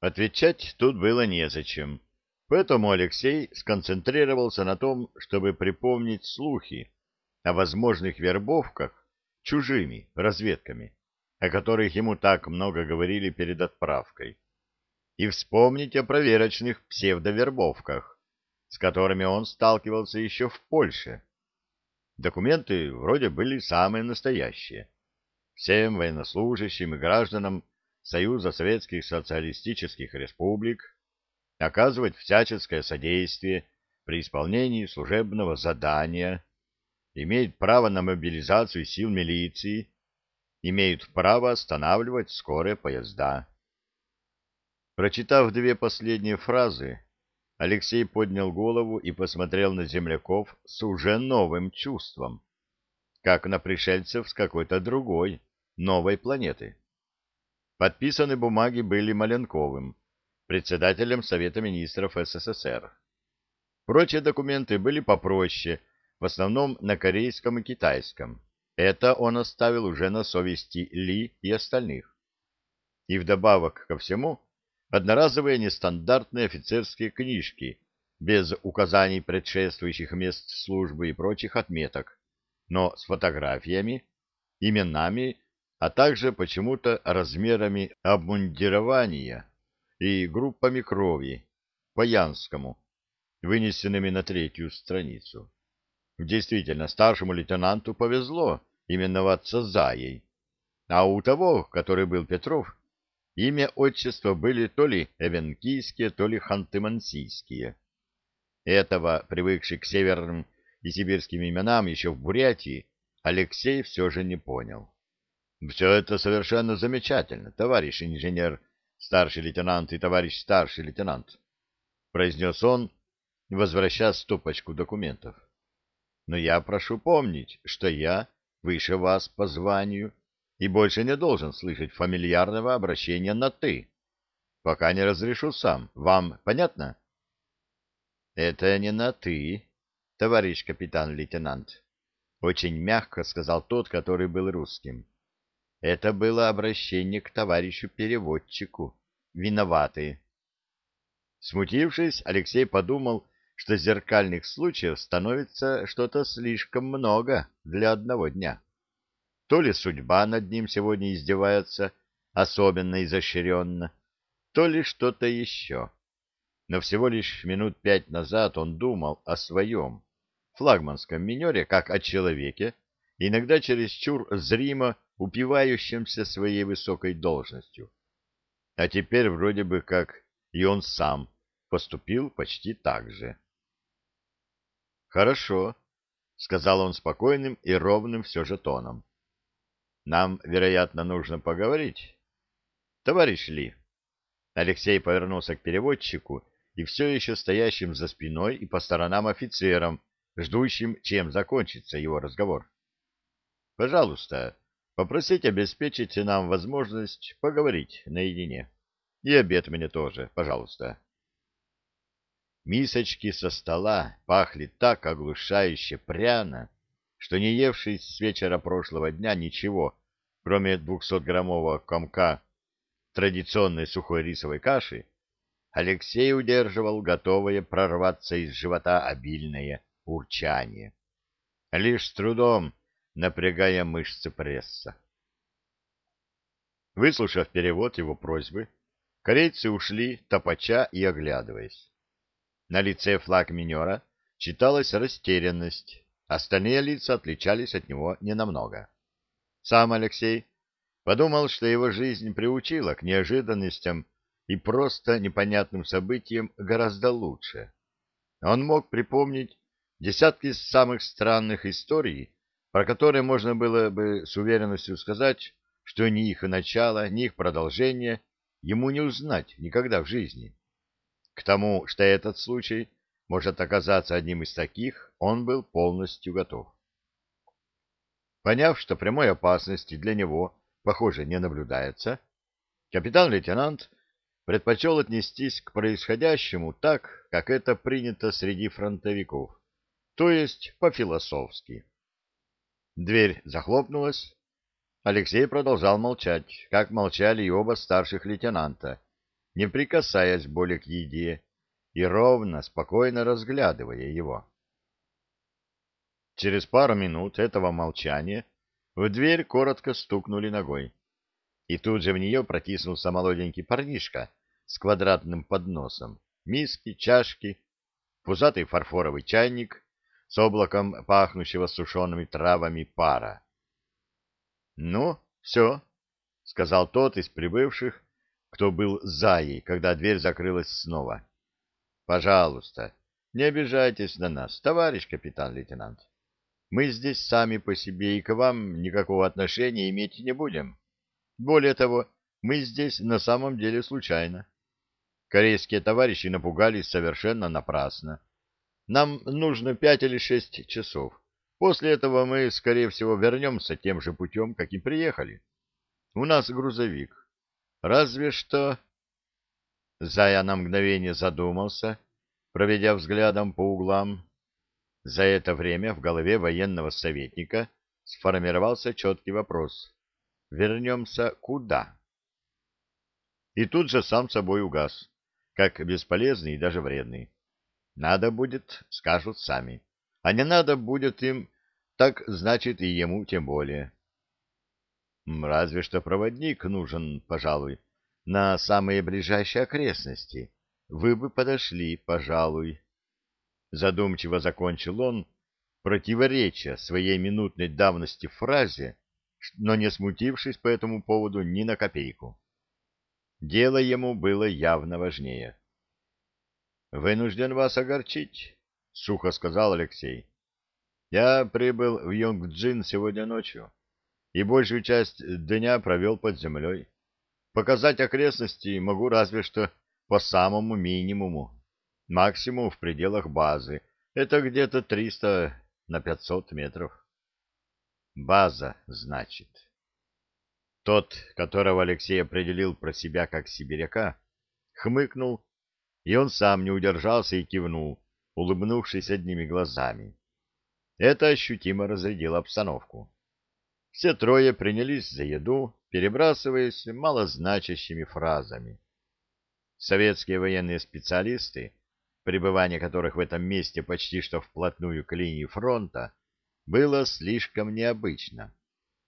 Отвечать тут было незачем, поэтому Алексей сконцентрировался на том, чтобы припомнить слухи о возможных вербовках чужими разведками, о которых ему так много говорили перед отправкой, и вспомнить о проверочных псевдовербовках, с которыми он сталкивался еще в Польше. Документы вроде были самые настоящие. Всем военнослужащим и гражданам Союза Советских Социалистических Республик оказывать всяческое содействие при исполнении служебного задания, имеют право на мобилизацию сил милиции, имеют право останавливать скорые поезда. Прочитав две последние фразы, Алексей поднял голову и посмотрел на земляков с уже новым чувством, как на пришельцев с какой-то другой, новой планеты. Подписаны бумаги были Маленковым, председателем Совета министров СССР. Прочие документы были попроще, в основном на корейском и китайском. Это он оставил уже на совести Ли и остальных. И вдобавок ко всему, одноразовые нестандартные офицерские книжки, без указаний предшествующих мест службы и прочих отметок, но с фотографиями, именами а также почему-то размерами обмундирования и группами крови по Янскому, вынесенными на третью страницу. Действительно, старшему лейтенанту повезло именоваться Заей, а у того, который был Петров, имя отчества были то ли эвенкийские, то ли ханты-мансийские. Этого, привыкший к северным и сибирским именам еще в Бурятии, Алексей все же не понял. Все это совершенно замечательно, товарищ инженер, старший лейтенант и товарищ старший лейтенант, произнес он, возвращая стопочку документов. Но я прошу помнить, что я выше вас по званию и больше не должен слышать фамильярного обращения на «ты», пока не разрешу сам. Вам понятно? — Это не на «ты», товарищ капитан-лейтенант, — очень мягко сказал тот, который был русским. Это было обращение к товарищу-переводчику. Виноваты. Смутившись, Алексей подумал, что зеркальных случаев становится что-то слишком много для одного дня. То ли судьба над ним сегодня издевается особенно изощренно, то ли что-то еще. Но всего лишь минут пять назад он думал о своем флагманском минере как о человеке, иногда чересчур зримо упивающимся своей высокой должностью. А теперь вроде бы как и он сам поступил почти так же. «Хорошо», — сказал он спокойным и ровным все же тоном. «Нам, вероятно, нужно поговорить. Товарищ Ли». Алексей повернулся к переводчику и все еще стоящим за спиной и по сторонам офицерам, ждущим, чем закончится его разговор. «Пожалуйста, Попросить обеспечить нам возможность поговорить наедине. И обед мне тоже, пожалуйста. Мисочки со стола пахли так оглушающе пряно, что не евший с вечера прошлого дня ничего, кроме двухсотграммового комка традиционной сухой рисовой каши, Алексей удерживал готовое прорваться из живота обильное урчание. Лишь с трудом напрягая мышцы пресса. Выслушав перевод его просьбы, корейцы ушли, топача и оглядываясь. На лице флаг минера читалась растерянность, остальные лица отличались от него ненамного. Сам Алексей подумал, что его жизнь приучила к неожиданностям и просто непонятным событиям гораздо лучше. Он мог припомнить десятки самых странных историй, про которые можно было бы с уверенностью сказать, что ни их начало, ни их продолжение ему не узнать никогда в жизни. К тому, что этот случай может оказаться одним из таких, он был полностью готов. Поняв, что прямой опасности для него, похоже, не наблюдается, капитан-лейтенант предпочел отнестись к происходящему так, как это принято среди фронтовиков, то есть по-философски. Дверь захлопнулась. Алексей продолжал молчать, как молчали и оба старших лейтенанта, не прикасаясь более к еде и ровно, спокойно разглядывая его. Через пару минут этого молчания в дверь коротко стукнули ногой, и тут же в нее протиснулся молоденький парнишка с квадратным подносом, миски, чашки, пузатый фарфоровый чайник с облаком пахнущего сушеными травами пара. — Ну, все, — сказал тот из прибывших, кто был за ей, когда дверь закрылась снова. — Пожалуйста, не обижайтесь на нас, товарищ капитан-лейтенант. Мы здесь сами по себе и к вам никакого отношения иметь не будем. Более того, мы здесь на самом деле случайно. Корейские товарищи напугались совершенно напрасно. Нам нужно пять или шесть часов. После этого мы, скорее всего, вернемся тем же путем, как и приехали. У нас грузовик. Разве что... Зая на мгновение задумался, проведя взглядом по углам. За это время в голове военного советника сформировался четкий вопрос. Вернемся куда? И тут же сам собой угас, как бесполезный и даже вредный. Надо будет, скажут сами. А не надо будет им, так значит и ему тем более. Разве что проводник нужен, пожалуй, на самые ближайшие окрестности. Вы бы подошли, пожалуй. Задумчиво закончил он, противореча своей минутной давности фразе, но не смутившись по этому поводу ни на копейку. Дело ему было явно важнее. «Вынужден вас огорчить», — сухо сказал Алексей. «Я прибыл в Йонгджин сегодня ночью и большую часть дня провел под землей. Показать окрестности могу разве что по самому минимуму, максимум в пределах базы. Это где-то 300 на 500 метров. База, значит. Тот, которого Алексей определил про себя как сибиряка, хмыкнул и он сам не удержался и кивнул, улыбнувшись одними глазами. Это ощутимо разрядило обстановку. Все трое принялись за еду, перебрасываясь малозначащими фразами. Советские военные специалисты, пребывание которых в этом месте почти что вплотную к линии фронта, было слишком необычно.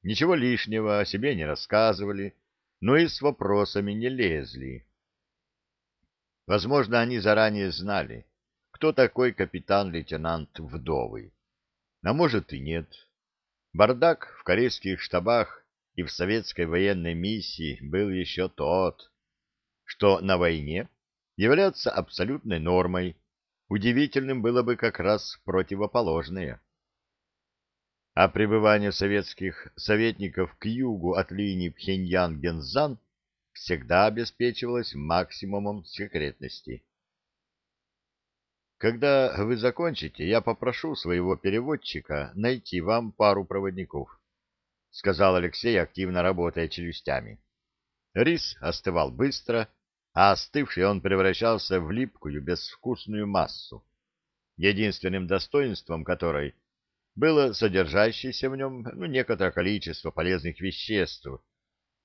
Ничего лишнего о себе не рассказывали, но и с вопросами не лезли. Возможно, они заранее знали, кто такой капитан-лейтенант Вдовый. А может и нет. Бардак в корейских штабах и в советской военной миссии был еще тот, что на войне является абсолютной нормой, удивительным было бы как раз противоположное. А пребывание советских советников к югу от линии Пхеньян-Гензан всегда обеспечивалось максимумом секретности. Когда вы закончите, я попрошу своего переводчика найти вам пару проводников, — сказал Алексей, активно работая челюстями. Рис остывал быстро, а остывший он превращался в липкую, безвкусную массу, единственным достоинством которой было содержащееся в нем ну, некоторое количество полезных веществ,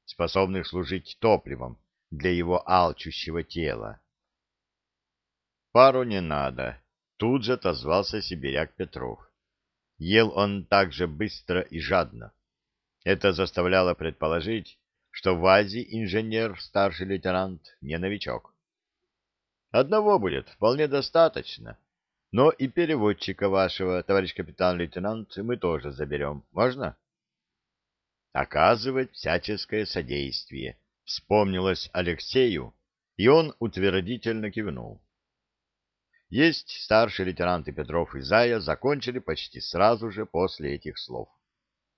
способных служить топливом для его алчущего тела. Пару не надо, тут же отозвался сибиряк Петров. Ел он так же быстро и жадно. Это заставляло предположить, что в Азии инженер, старший лейтенант, не новичок. Одного будет вполне достаточно, но и переводчика вашего, товарищ капитан-лейтенант, мы тоже заберем. Можно? — оказывать всяческое содействие, вспомнилось Алексею, и он утвердительно кивнул. Есть старший лейтенант Петров и Зая закончили почти сразу же после этих слов.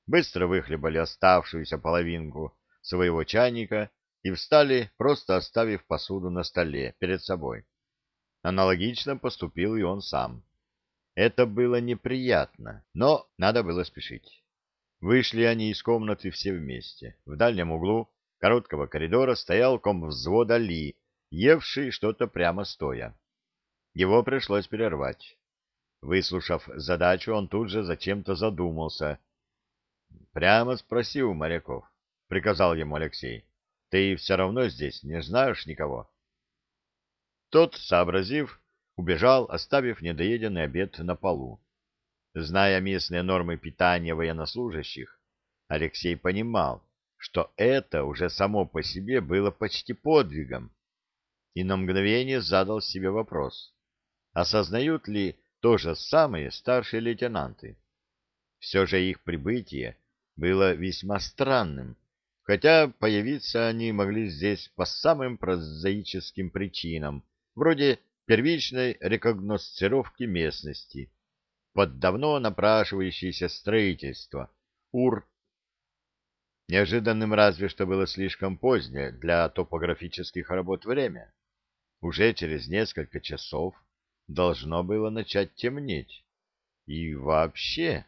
Быстро выхлебали оставшуюся половинку своего чайника и встали, просто оставив посуду на столе перед собой. Аналогично поступил и он сам. Это было неприятно, но надо было спешить. Вышли они из комнаты все вместе. В дальнем углу короткого коридора стоял комвзвода Ли, евший что-то прямо стоя. Его пришлось перервать. Выслушав задачу, он тут же зачем-то задумался. — Прямо спроси у моряков, — приказал ему Алексей. — Ты все равно здесь не знаешь никого. Тот, сообразив, убежал, оставив недоеденный обед на полу. Зная местные нормы питания военнослужащих, Алексей понимал, что это уже само по себе было почти подвигом, и на мгновение задал себе вопрос, осознают ли то же самое старшие лейтенанты. Все же их прибытие было весьма странным, хотя появиться они могли здесь по самым прозаическим причинам, вроде первичной рекогносцировки местности, под давно напрашивающееся строительство, УР. Неожиданным разве что было слишком позднее для топографических работ время. Уже через несколько часов должно было начать темнеть. И вообще...